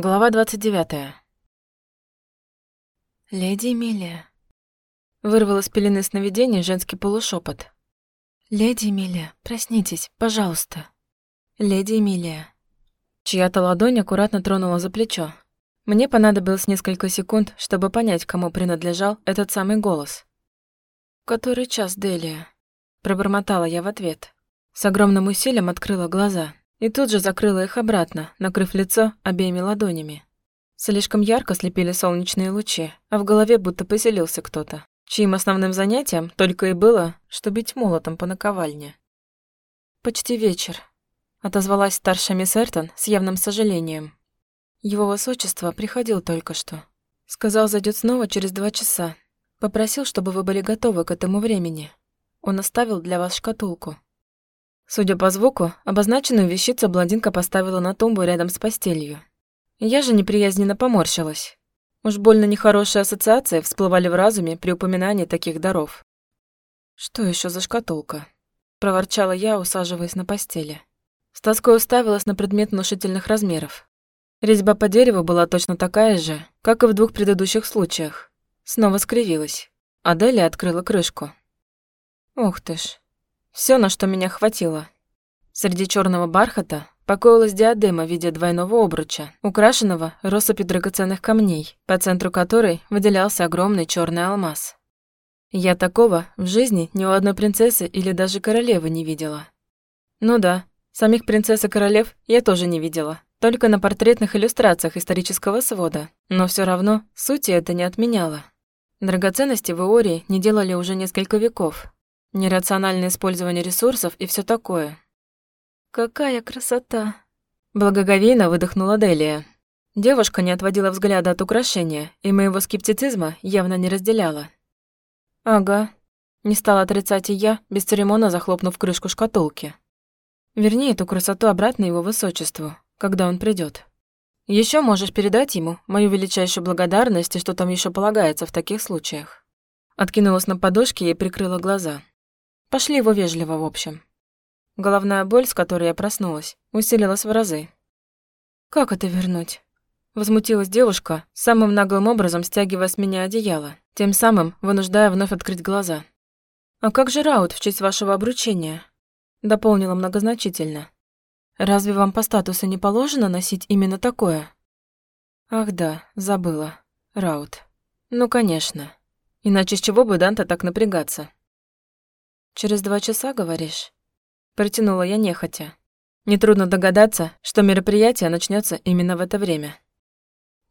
Глава 29. «Леди Эмилия». Вырвал из пелены сновидений женский полушепот. «Леди Эмилия, проснитесь, пожалуйста. Леди Эмилия». Чья-то ладонь аккуратно тронула за плечо. Мне понадобилось несколько секунд, чтобы понять, кому принадлежал этот самый голос. «Который час, Делия?» Пробормотала я в ответ. С огромным усилием открыла глаза и тут же закрыла их обратно, накрыв лицо обеими ладонями. Слишком ярко слепили солнечные лучи, а в голове будто поселился кто-то, чьим основным занятием только и было, что бить молотом по наковальне. «Почти вечер», — отозвалась старшая мисс Эртон с явным сожалением. «Его высочество приходил только что. Сказал, зайдет снова через два часа. Попросил, чтобы вы были готовы к этому времени. Он оставил для вас шкатулку». Судя по звуку, обозначенную вещицу блондинка поставила на тумбу рядом с постелью. Я же неприязненно поморщилась. Уж больно нехорошие ассоциации всплывали в разуме при упоминании таких даров. «Что еще за шкатулка?» – проворчала я, усаживаясь на постели. С тоской уставилась на предмет внушительных размеров. Резьба по дереву была точно такая же, как и в двух предыдущих случаях. Снова скривилась. Аделия открыла крышку. Ух ты ж, все, на что меня хватило. Среди черного бархата покоилась диадема в виде двойного обруча, украшенного россыпью драгоценных камней, по центру которой выделялся огромный черный алмаз. Я такого в жизни ни у одной принцессы или даже королевы не видела. Ну да, самих принцесс и королев я тоже не видела, только на портретных иллюстрациях исторического свода, но все равно сути это не отменяло. Драгоценности в Иории не делали уже несколько веков, Нерациональное использование ресурсов и все такое. «Какая красота!» Благоговейно выдохнула Делия. Девушка не отводила взгляда от украшения, и моего скептицизма явно не разделяла. «Ага», — не стала отрицать и я, без церемона захлопнув крышку шкатулки. Верни эту красоту обратно его высочеству, когда он придет. Еще можешь передать ему мою величайшую благодарность и что там еще полагается в таких случаях». Откинулась на подушке и прикрыла глаза. Пошли его вежливо, в общем. Головная боль, с которой я проснулась, усилилась в разы. «Как это вернуть?» Возмутилась девушка, самым наглым образом стягивая с меня одеяло, тем самым вынуждая вновь открыть глаза. «А как же раут в честь вашего обручения?» Дополнила многозначительно. «Разве вам по статусу не положено носить именно такое?» «Ах да, забыла. Раут. Ну, конечно. Иначе с чего бы Данте так напрягаться?» «Через два часа, говоришь?» Протянула я нехотя. Нетрудно догадаться, что мероприятие начнется именно в это время.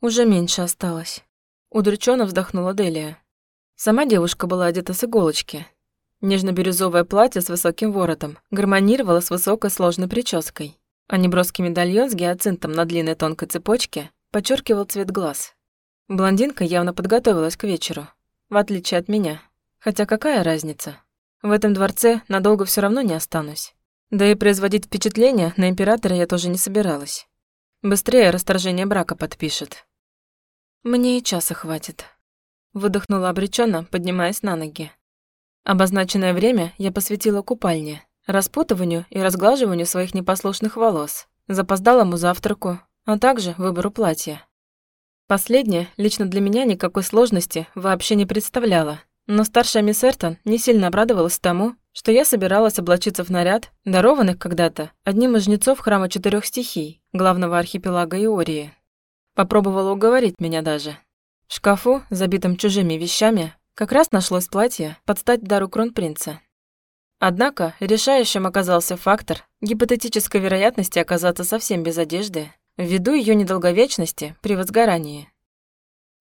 Уже меньше осталось. Удрученно вздохнула Делия. Сама девушка была одета с иголочки. Нежно-бирюзовое платье с высоким воротом гармонировало с высокой сложной прической, а неброский медальон с гиацинтом на длинной тонкой цепочке подчеркивал цвет глаз. Блондинка явно подготовилась к вечеру, в отличие от меня. Хотя какая разница? В этом дворце надолго все равно не останусь. Да и производить впечатление на императора я тоже не собиралась. Быстрее расторжение брака подпишет. Мне и часа хватит. Выдохнула обреченно, поднимаясь на ноги. Обозначенное время я посвятила купальне, распутыванию и разглаживанию своих непослушных волос, запоздалому завтраку, а также выбору платья. Последнее лично для меня никакой сложности вообще не представляло, но старшая мисс Эртон не сильно обрадовалась тому, что я собиралась облачиться в наряд, дарованных когда-то одним из жнецов храма четырех стихий, главного архипелага Иории. Попробовала уговорить меня даже. В шкафу, забитом чужими вещами, как раз нашлось платье под стать дару кронпринца. Однако решающим оказался фактор гипотетической вероятности оказаться совсем без одежды ввиду ее недолговечности при возгорании.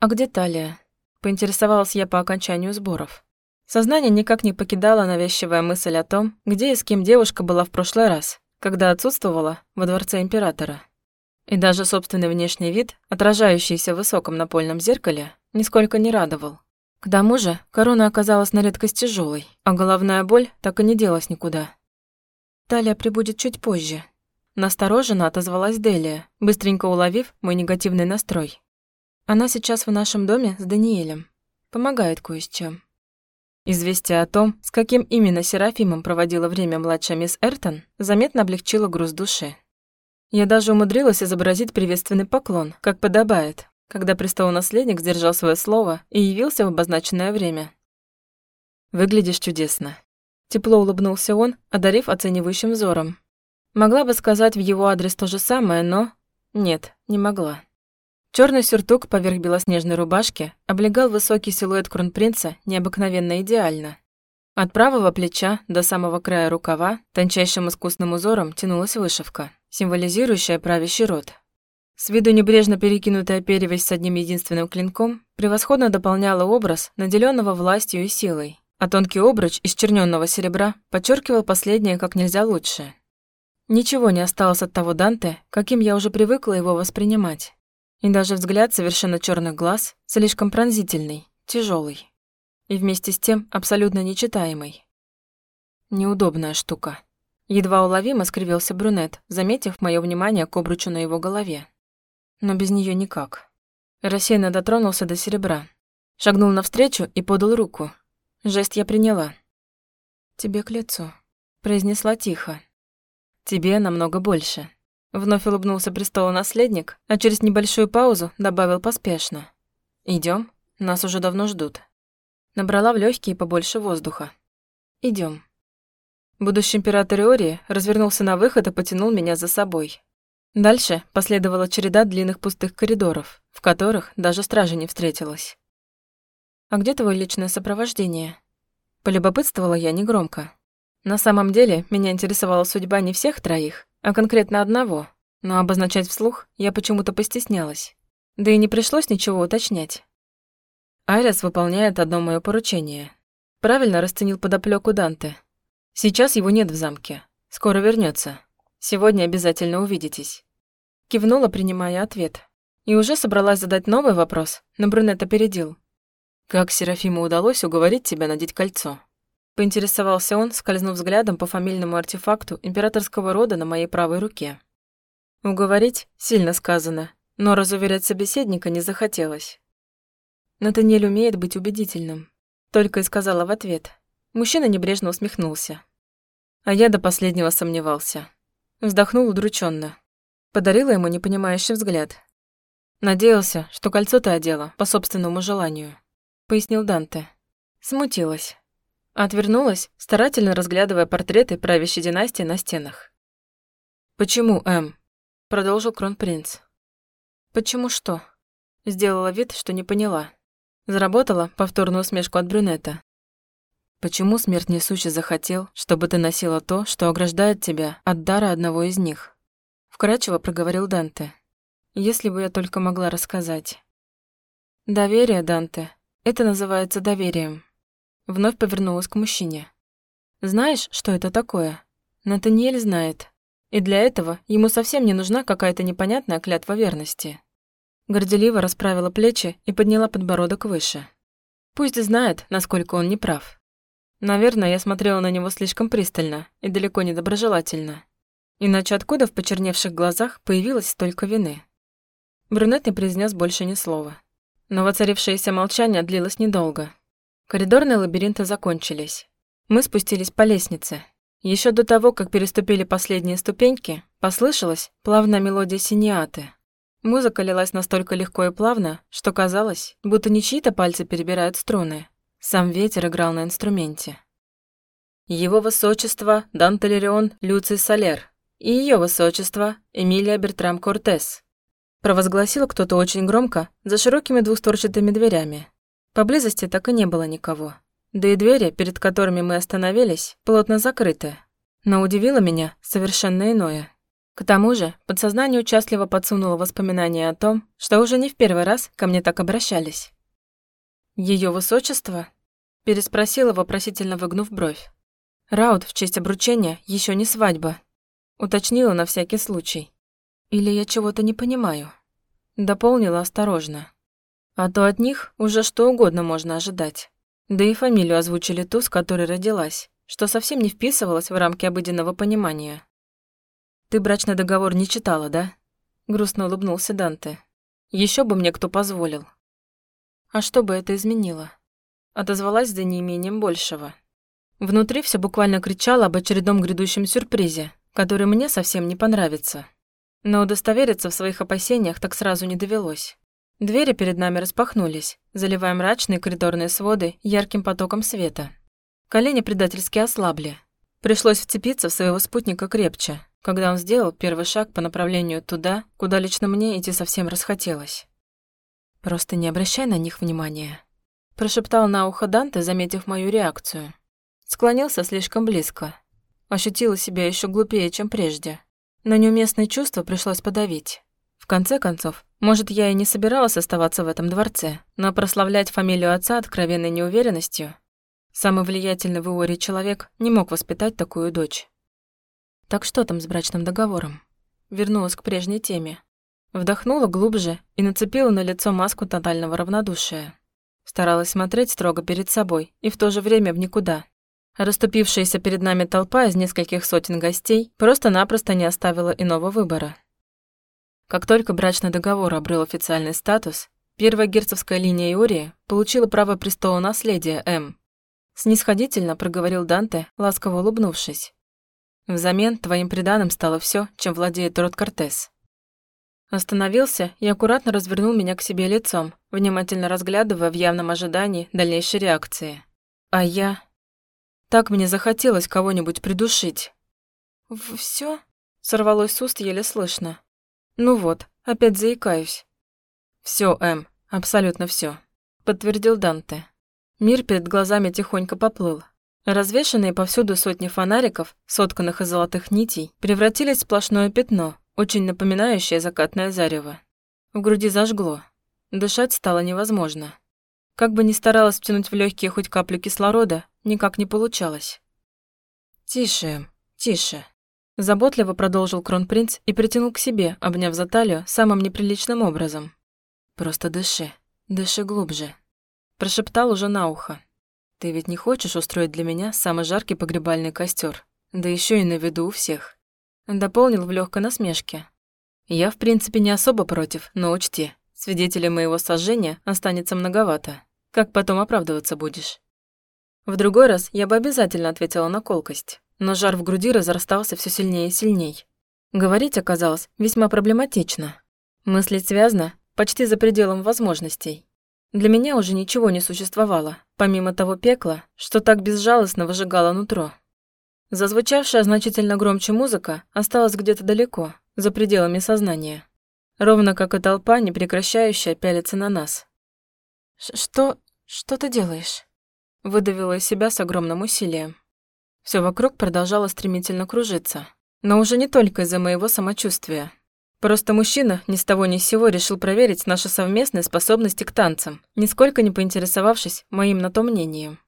«А где талия?» Поинтересовалась я по окончанию сборов. Сознание никак не покидало навязчивая мысль о том, где и с кем девушка была в прошлый раз, когда отсутствовала во дворце императора. И даже собственный внешний вид, отражающийся в высоком напольном зеркале, нисколько не радовал. К тому же корона оказалась на редкость тяжелой, а головная боль так и не делась никуда. Талия прибудет чуть позже. Настороженно отозвалась Делия, быстренько уловив мой негативный настрой. Она сейчас в нашем доме с Даниэлем. Помогает кое с чем. Известие о том, с каким именно Серафимом проводила время младшая мисс Эртон, заметно облегчило груз души. Я даже умудрилась изобразить приветственный поклон, как подобает, когда престол-наследник сдержал свое слово и явился в обозначенное время. «Выглядишь чудесно». Тепло улыбнулся он, одарив оценивающим взором. Могла бы сказать в его адрес то же самое, но... Нет, не могла. Черный сюртук поверх белоснежной рубашки облегал высокий силуэт кронпринца необыкновенно идеально. От правого плеча до самого края рукава тончайшим искусным узором тянулась вышивка, символизирующая правящий род. С виду небрежно перекинутая перевязь с одним единственным клинком превосходно дополняла образ, наделенного властью и силой, а тонкий обруч из черненного серебра подчеркивал последнее как нельзя лучше. Ничего не осталось от того Данте, каким я уже привыкла его воспринимать. И даже взгляд совершенно черных глаз слишком пронзительный, тяжелый и вместе с тем абсолютно нечитаемый. Неудобная штука. Едва уловимо скривился брюнет, заметив мое внимание к обручу на его голове. Но без нее никак. Рассеянно дотронулся до серебра. Шагнул навстречу и подал руку. Жест я приняла. «Тебе к лицу», — произнесла тихо. «Тебе намного больше». Вновь улыбнулся наследник, а через небольшую паузу добавил поспешно. Идем, нас уже давно ждут». Набрала в легкие побольше воздуха. Идем. Будущий император Иории развернулся на выход и потянул меня за собой. Дальше последовала череда длинных пустых коридоров, в которых даже стражи не встретилась. «А где твое личное сопровождение?» Полюбопытствовала я негромко. На самом деле, меня интересовала судьба не всех троих, а конкретно одного, но обозначать вслух я почему-то постеснялась. Да и не пришлось ничего уточнять. Айрес выполняет одно мое поручение. Правильно расценил подоплеку Данте. Сейчас его нет в замке. Скоро вернется. Сегодня обязательно увидитесь. Кивнула, принимая ответ. И уже собралась задать новый вопрос, но брюнет опередил. «Как Серафиму удалось уговорить тебя надеть кольцо?» Поинтересовался он, скользнув взглядом по фамильному артефакту императорского рода на моей правой руке. Уговорить сильно сказано, но разуверять собеседника не захотелось. Натаниэль умеет быть убедительным. Только и сказала в ответ. Мужчина небрежно усмехнулся. А я до последнего сомневался. Вздохнул удрученно. Подарила ему непонимающий взгляд. Надеялся, что кольцо ты одела по собственному желанию. Пояснил Данте. Смутилась. Отвернулась, старательно разглядывая портреты правящей династии на стенах. «Почему, Эм?» – продолжил кронпринц. «Почему что?» Сделала вид, что не поняла. Заработала повторную усмешку от брюнета. «Почему смерть несущий захотел, чтобы ты носила то, что ограждает тебя от дара одного из них?» Вкратчиво проговорил Данте. «Если бы я только могла рассказать». «Доверие, Данте. Это называется доверием». Вновь повернулась к мужчине. «Знаешь, что это такое?» Натаниэль знает. И для этого ему совсем не нужна какая-то непонятная клятва верности. Горделиво расправила плечи и подняла подбородок выше. Пусть знает, насколько он не прав. Наверное, я смотрела на него слишком пристально и далеко не доброжелательно. Иначе откуда в почерневших глазах появилось столько вины? Брюнет не произнес больше ни слова. Но воцарившееся молчание длилось недолго. Коридорные лабиринты закончились. Мы спустились по лестнице. Еще до того, как переступили последние ступеньки, послышалась плавная мелодия синиаты. Музыка лилась настолько легко и плавно, что казалось, будто не чьи-то пальцы перебирают струны. Сам ветер играл на инструменте. Его высочество Дан Толерион Люций Солер и ее высочество Эмилия Бертрам Кортес. Провозгласил кто-то очень громко за широкими двустворчатыми дверями. Поблизости так и не было никого. Да и двери, перед которыми мы остановились, плотно закрыты. Но удивило меня совершенно иное. К тому же, подсознание участливо подсунуло воспоминания о том, что уже не в первый раз ко мне так обращались. Ее высочество?» – переспросила, вопросительно выгнув бровь. «Раут в честь обручения еще не свадьба», – уточнила на всякий случай. «Или я чего-то не понимаю?» Дополнила осторожно. А то от них уже что угодно можно ожидать. Да и фамилию озвучили ту, с которой родилась, что совсем не вписывалось в рамки обыденного понимания. «Ты брачный договор не читала, да?» Грустно улыбнулся Данте. Еще бы мне кто позволил». «А что бы это изменило?» Отозвалась за неимением большего. Внутри все буквально кричало об очередном грядущем сюрпризе, который мне совсем не понравится. Но удостовериться в своих опасениях так сразу не довелось. Двери перед нами распахнулись, заливая мрачные коридорные своды ярким потоком света. Колени предательски ослабли. Пришлось вцепиться в своего спутника крепче, когда он сделал первый шаг по направлению туда, куда лично мне идти совсем расхотелось. «Просто не обращай на них внимания», – прошептал на ухо Данте, заметив мою реакцию. Склонился слишком близко. Ощутила себя еще глупее, чем прежде. Но неуместные чувства пришлось подавить. Конце концов, может, я и не собиралась оставаться в этом дворце, но прославлять фамилию отца откровенной неуверенностью Самый влиятельный в Иоре человек не мог воспитать такую дочь. Так что там с брачным договором? Вернулась к прежней теме. Вдохнула глубже и нацепила на лицо маску тотального равнодушия. Старалась смотреть строго перед собой и в то же время в никуда. Расступившаяся перед нами толпа из нескольких сотен гостей просто-напросто не оставила иного выбора. Как только брачный договор обрел официальный статус, первая герцогская линия Иории получила право престола наследия М. Снисходительно проговорил Данте, ласково улыбнувшись. Взамен твоим приданым стало все, чем владеет род Кортес. Остановился и аккуратно развернул меня к себе лицом, внимательно разглядывая в явном ожидании дальнейшей реакции. А я... Так мне захотелось кого-нибудь придушить. «Всё?» — сорвалось с уст еле слышно. «Ну вот, опять заикаюсь». «Всё, Эм, абсолютно всё», — подтвердил Данте. Мир перед глазами тихонько поплыл. Развешанные повсюду сотни фонариков, сотканных из золотых нитей, превратились в сплошное пятно, очень напоминающее закатное зарево. В груди зажгло. Дышать стало невозможно. Как бы ни старалась втянуть в легкие хоть каплю кислорода, никак не получалось. «Тише, тише», – заботливо продолжил кронпринц и притянул к себе, обняв за талию самым неприличным образом. «Просто дыши, дыши глубже, Прошептал уже на ухо. «Ты ведь не хочешь устроить для меня самый жаркий погребальный костер, Да еще и на виду у всех». Дополнил в легкой насмешке. «Я, в принципе, не особо против, но учти, свидетелей моего сожжения останется многовато. Как потом оправдываться будешь?» В другой раз я бы обязательно ответила на колкость, но жар в груди разрастался все сильнее и сильней. Говорить оказалось весьма проблематично. Мыслить связно, почти за пределом возможностей. Для меня уже ничего не существовало, помимо того пекла, что так безжалостно выжигало нутро. Зазвучавшая значительно громче музыка осталась где-то далеко, за пределами сознания. Ровно как и толпа, не прекращающая пялиться на нас. «Что... что ты делаешь?» Выдавила из себя с огромным усилием. Все вокруг продолжало стремительно кружиться. Но уже не только из-за моего самочувствия. Просто мужчина ни с того ни с сего решил проверить наши совместные способности к танцам, нисколько не поинтересовавшись моим на то мнением.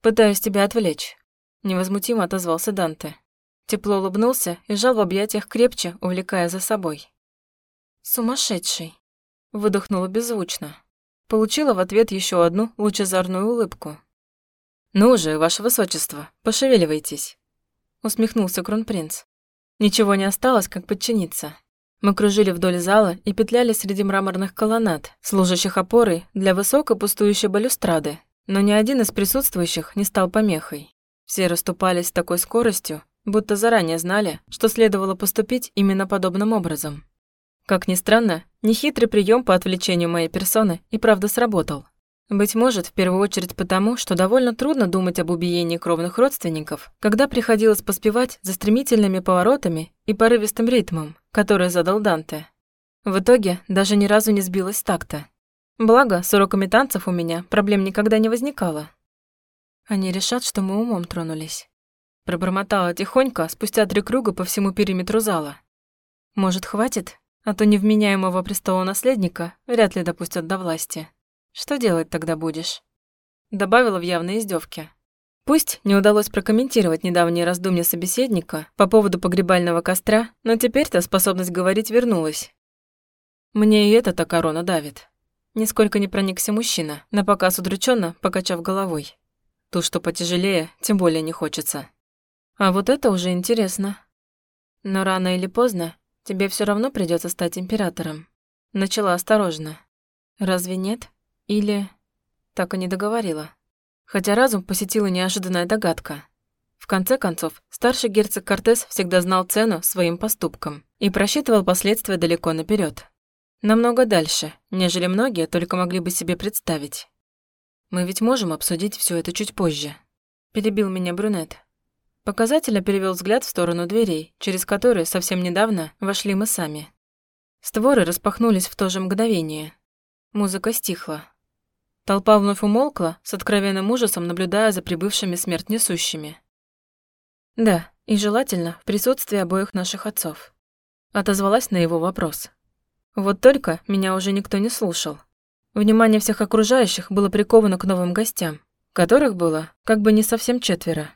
«Пытаюсь тебя отвлечь», – невозмутимо отозвался Данте. Тепло улыбнулся и сжал в объятиях крепче, увлекая за собой. «Сумасшедший», – выдохнула беззвучно. Получила в ответ еще одну лучезарную улыбку. «Ну же, ваше высочество, пошевеливайтесь», – усмехнулся кронпринц. Ничего не осталось, как подчиниться. Мы кружили вдоль зала и петляли среди мраморных колоннад, служащих опорой для высокой пустующей балюстрады, но ни один из присутствующих не стал помехой. Все расступались с такой скоростью, будто заранее знали, что следовало поступить именно подобным образом. Как ни странно, нехитрый прием по отвлечению моей персоны и правда сработал. Быть может, в первую очередь потому, что довольно трудно думать об убиении кровных родственников, когда приходилось поспевать за стремительными поворотами и порывистым ритмом, который задал Данте. В итоге даже ни разу не сбилась с такта. Благо, с уроками танцев у меня проблем никогда не возникало. Они решат, что мы умом тронулись. Пробормотала тихонько спустя три круга по всему периметру зала. Может, хватит? А то невменяемого престола наследника вряд ли допустят до власти. Что делать тогда будешь?» Добавила в явной издевке. Пусть не удалось прокомментировать недавние раздумья собеседника по поводу погребального костра, но теперь-то способность говорить вернулась. Мне и эта-то корона давит. Нисколько не проникся мужчина, напоказ удрученно покачав головой. Ту, что потяжелее, тем более не хочется. А вот это уже интересно. Но рано или поздно тебе все равно придется стать императором. Начала осторожно. Разве нет? Или... Так и не договорила. Хотя разум посетила неожиданная догадка. В конце концов, старший герцог Кортес всегда знал цену своим поступкам и просчитывал последствия далеко наперед. Намного дальше, нежели многие только могли бы себе представить. Мы ведь можем обсудить все это чуть позже. Перебил меня брюнет. Показательно перевел взгляд в сторону дверей, через которые совсем недавно вошли мы сами. Створы распахнулись в то же мгновение. Музыка стихла. Толпа вновь умолкла, с откровенным ужасом наблюдая за прибывшими смерть несущими. Да, и желательно в присутствии обоих наших отцов. Отозвалась на его вопрос. Вот только меня уже никто не слушал. Внимание всех окружающих было приковано к новым гостям, которых было как бы не совсем четверо.